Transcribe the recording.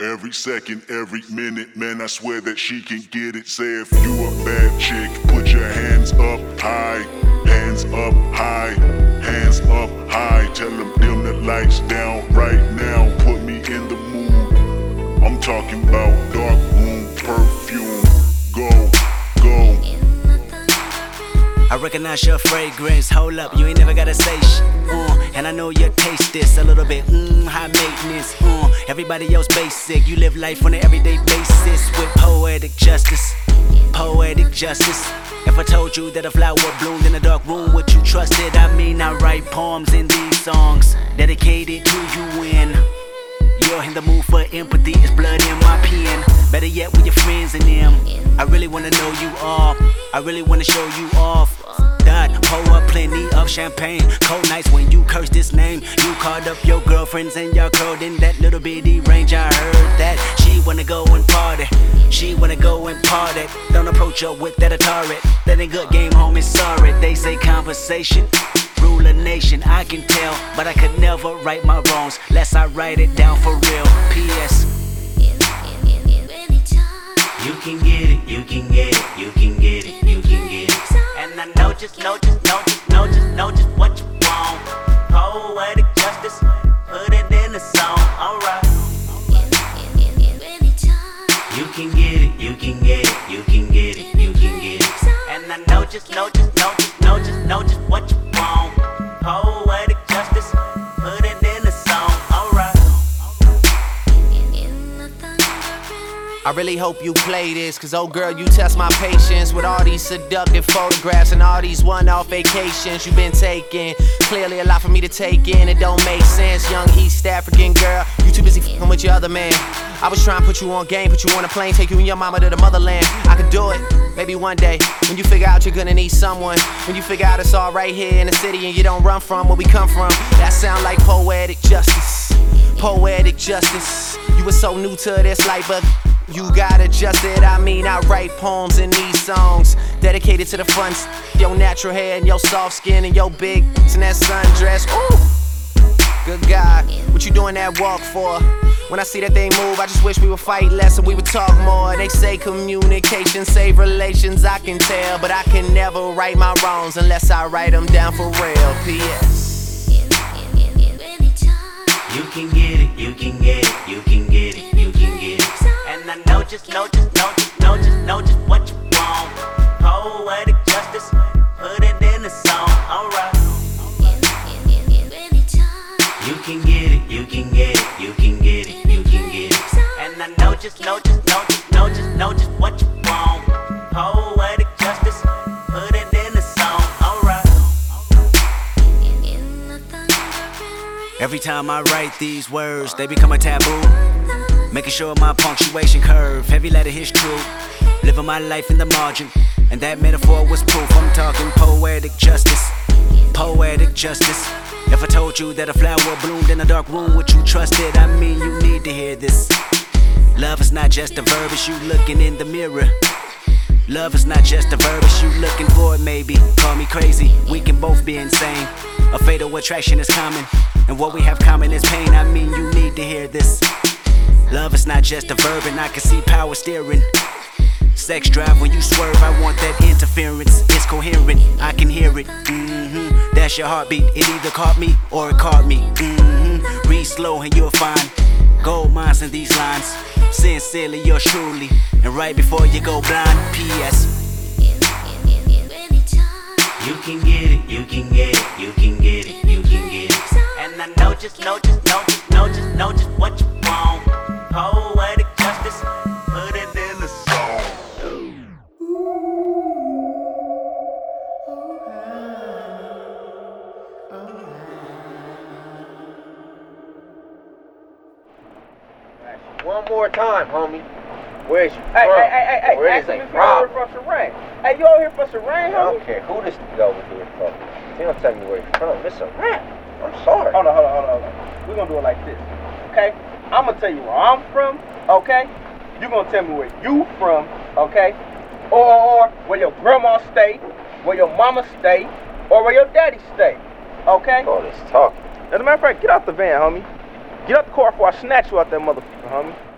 Every second, every minute, man, I swear that she can get it. Say if you a bad chick, put your hands up high, hands up high, hands up high. Tell them dim the lights down right now, put me in the mood. I'm talking about dark room perfume. Go, go. I recognize your fragrance. Hold up, you ain't never gotta say shit. Uh, and I know you taste this a little bit. Mmm, high maintenance. Uh, everybody else basic. You live life on an everyday basis with poetic justice. Poetic justice. If I told you that a flower bloomed in a dark room, would you trust it? I mean, I write poems in these songs dedicated to you when you're in the mood for empathy. It's blood in my pen. Better yet, with your friends and them. I really wanna know you all. I really wanna show you off. God, pour up plenty of champagne. Cold nights when you curse this name. You called up your girlfriends and y'all curled in that little bitty range. I heard that she wanna go and party. She wanna go and party. Don't approach her with that Atari. That ain't good game, homie. Sorry. They say conversation rule a nation. I can tell, but I could never right my wrongs lest I write it down for real. P.S. just, know just, know just, know just, know just what you want. Poetic justice, put it in the song, alright. You can get it, you can get it, you can get it, you can get it. And I know just, know just, I really hope you play this, cause oh girl, you test my patience with all these seductive photographs and all these one off vacations you've been taking. Clearly, a lot for me to take in, it don't make sense. Young East African girl, you too busy fing with your other man. I was trying to put you on game, put you on a plane, take you and your mama to the motherland. I could do it, maybe one day. When you figure out you're gonna need someone, when you figure out it's all right here in the city and you don't run from where we come from, that sound like poetic justice. Poetic justice. You were so new to this life, but you got adjusted. I mean, I write poems in these songs dedicated to the fun, your natural hair and your soft skin and your big and that sundress. Ooh, good God, what you doing that walk for? When I see that they move, I just wish we would fight less and we would talk more. They say communication save relations, I can tell, but I can never right my wrongs unless I write them down for real. P.S. just, know just, know just, know just, know just what you want. Poetic justice, put it in the song, alright. You can get it, you can get it, you can get it, you can get it. And I know just, know just, know just, know just, know just what you want. Poetic justice, put it in the song, alright. Every time I write these words, they become a taboo. Making sure my punctuation curve, heavy letter hits true. Living my life in the margin, and that metaphor was proof. I'm talking poetic justice, poetic justice. If I told you that a flower bloomed in a dark room, would you trust it? I mean, you need to hear this. Love is not just a verb, it's you looking in the mirror. Love is not just a verb, it's you looking for it, maybe. Call me crazy, we can both be insane. A fatal attraction is common, and what we have common is pain. I mean, you need to hear this. Love is not just a verb, and I can see power steering. Sex drive when you swerve, I want that interference. It's coherent, I can hear it. Mm-hmm. That's your heartbeat. It either caught me or it caught me. Mm-hmm. Read slow and you'll find gold mines in these lines. Sincerely, yours truly. And right before you go blind, P.S. You can get it, you can get it, you can get it, you can get it. And I know just, know just, know just, One more time, homie. Where's you Hey, from? hey, hey, hey, hey, Where is you over from? here for Serene. Hey, you over here for Serene, I don't care who this is over here from. He don't tell me where he's from. It's a rap. I'm sorry. Hold on, hold on, hold on, hold on. We're gonna do it like this, okay? I'm gonna tell you where I'm from, okay? you gonna tell me where you from, okay? Or, or, or where your grandma stay, where your mama stay, or where your daddy stay, okay? All this talking. As a matter of fact, get out the van, homie. Get out the car before I snatch you out that motherfucker, homie.